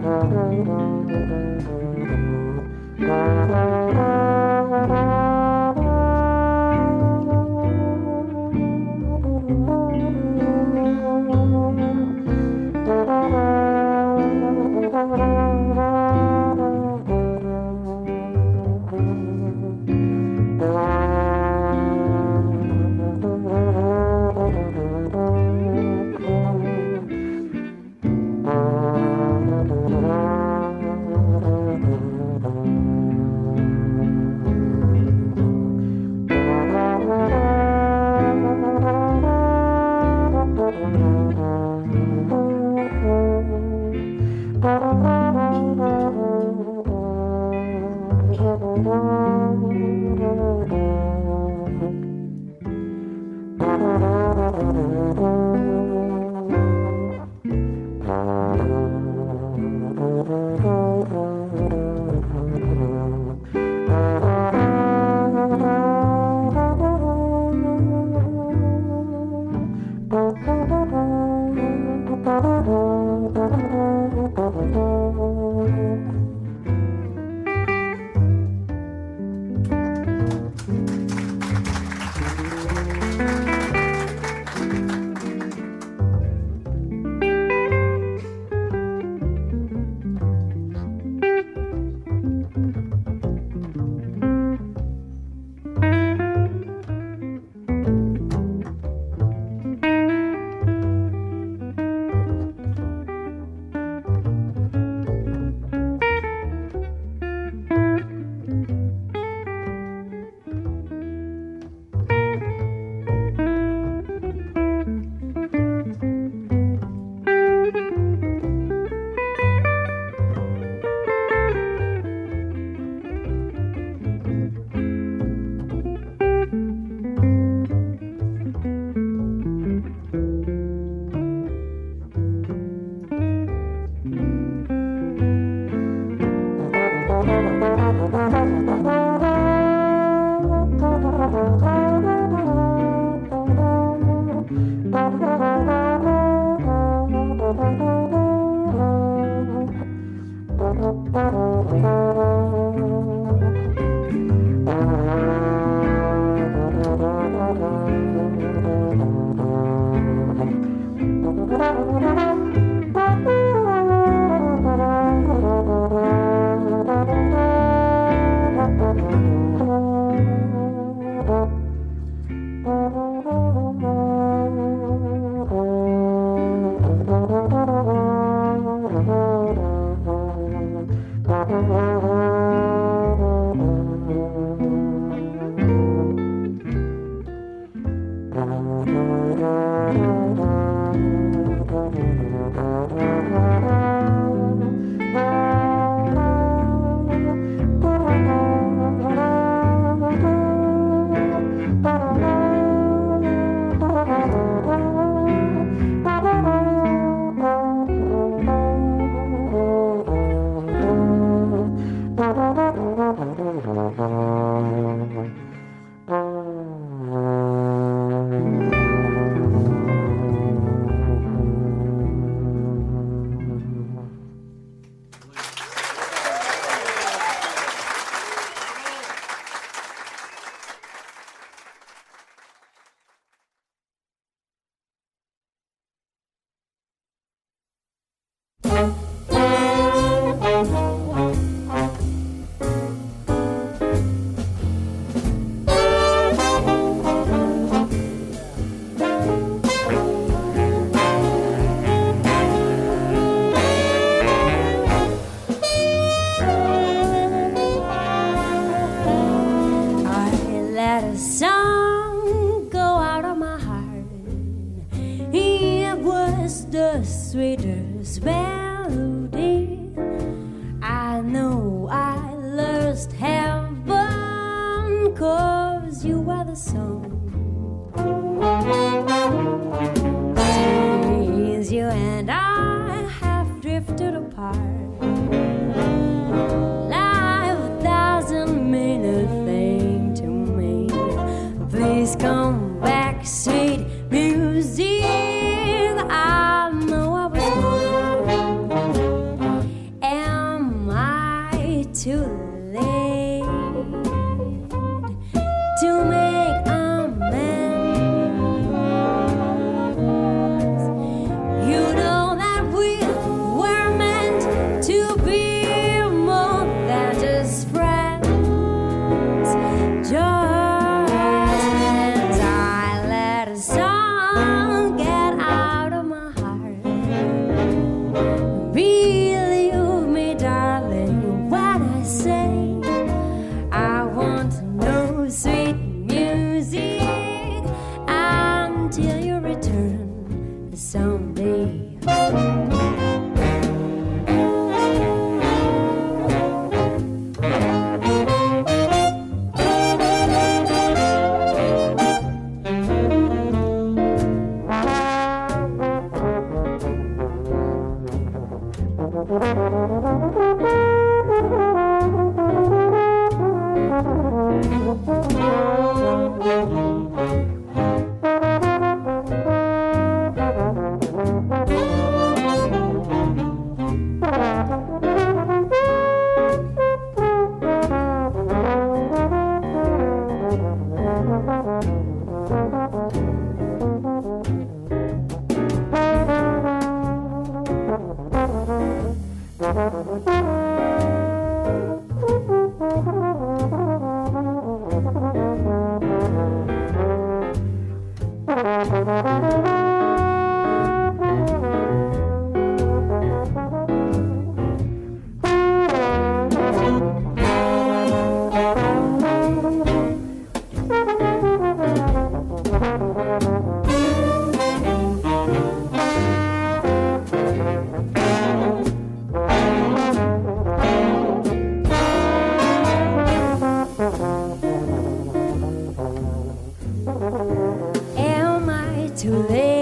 Mm-hmm. too late.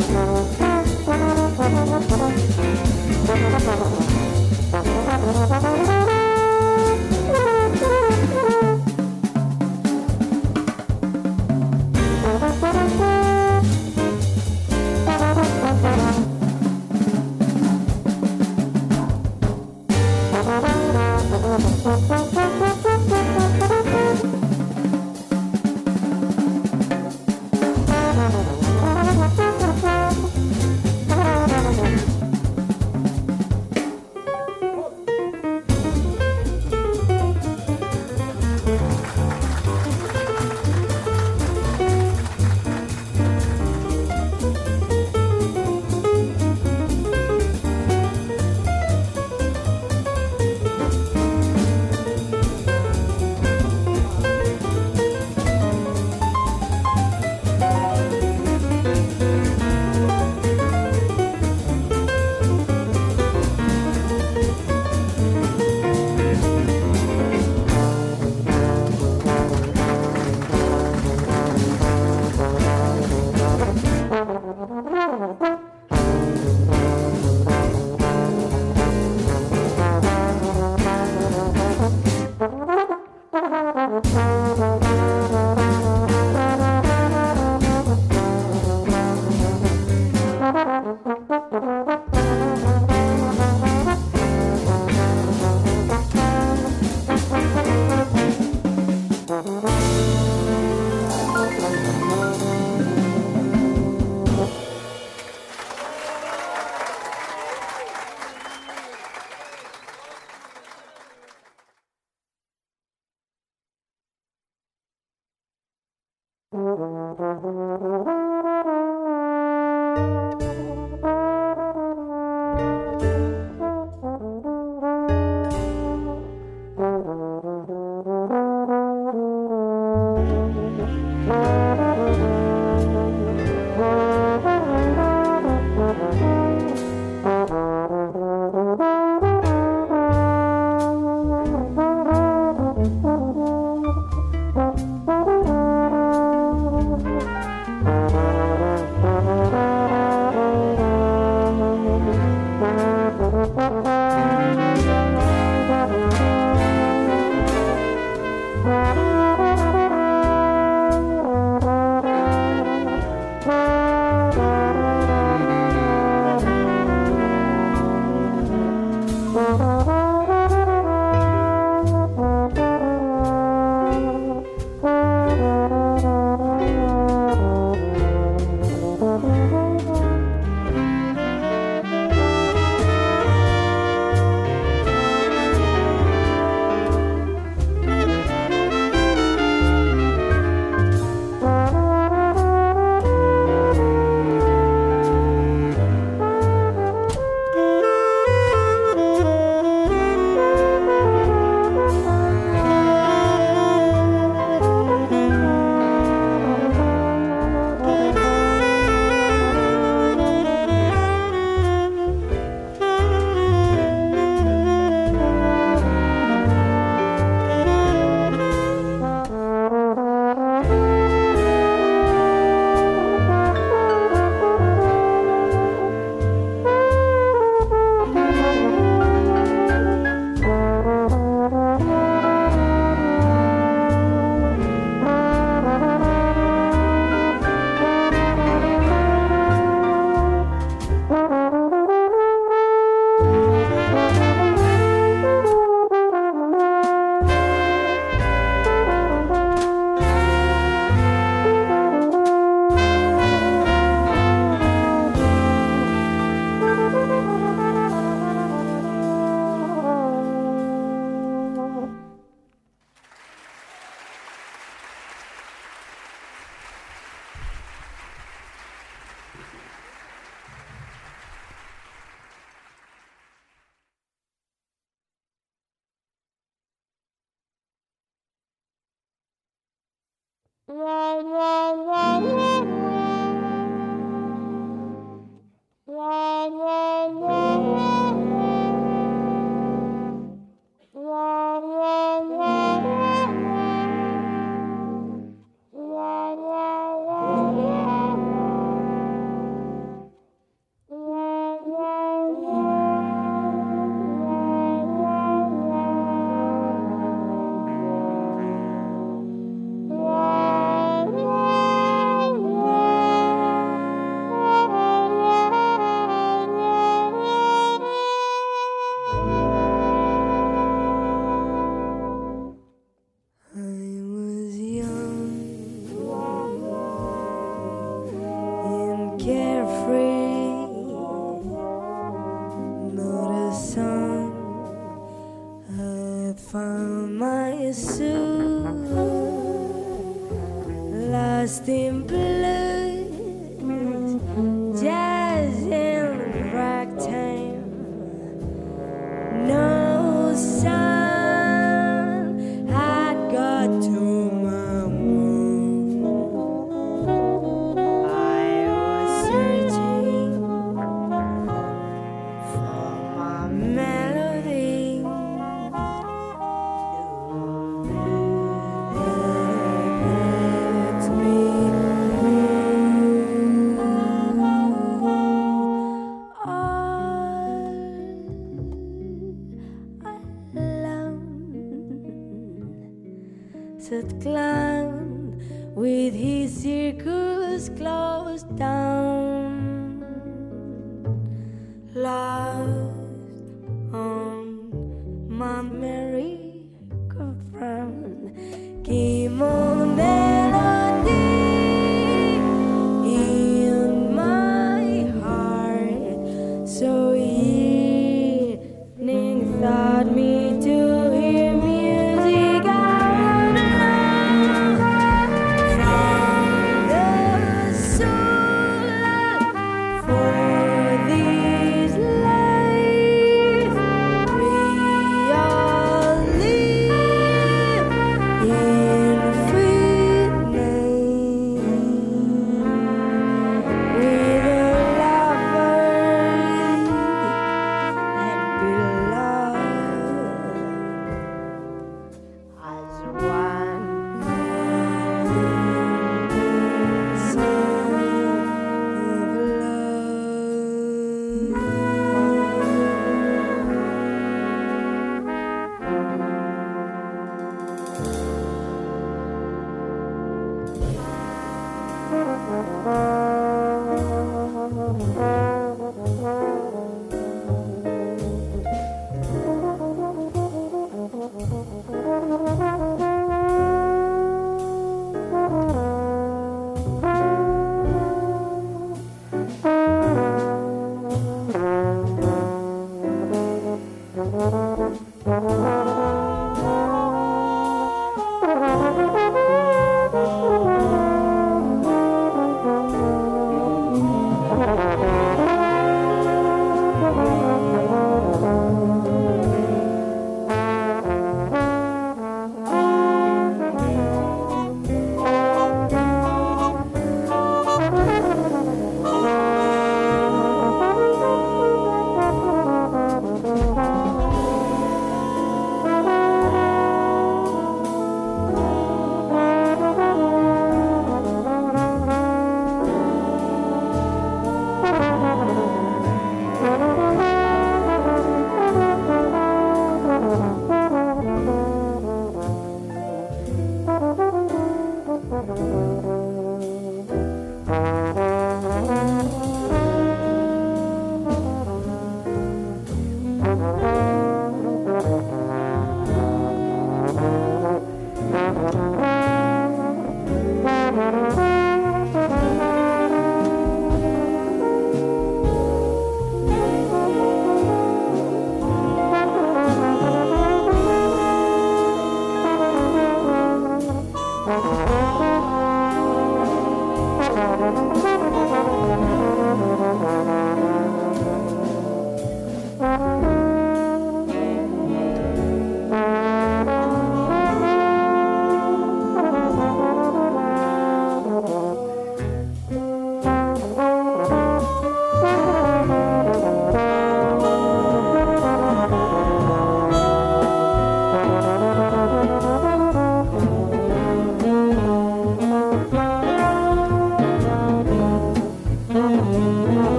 Thank you.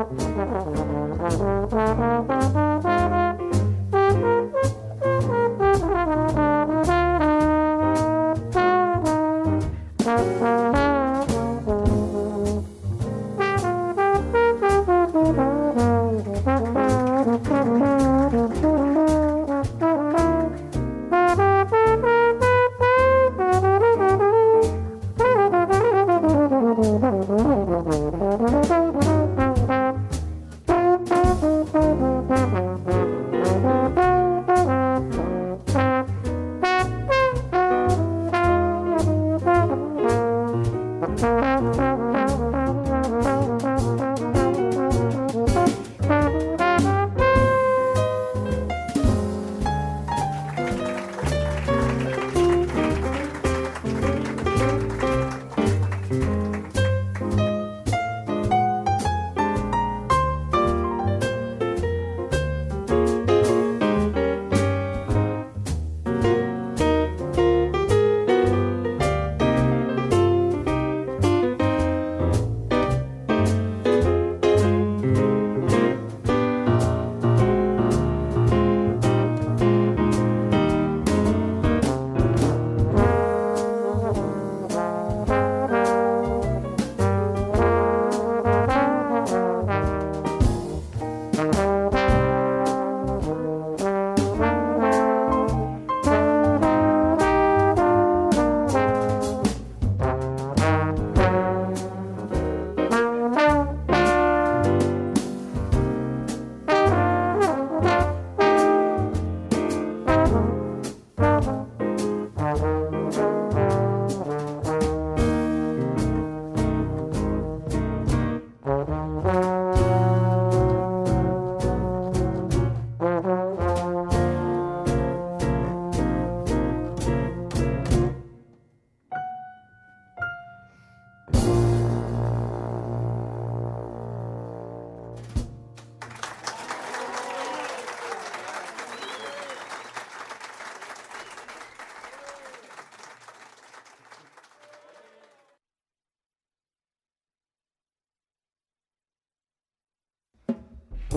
Mm-hmm.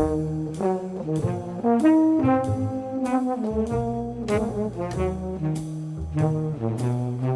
Thank you.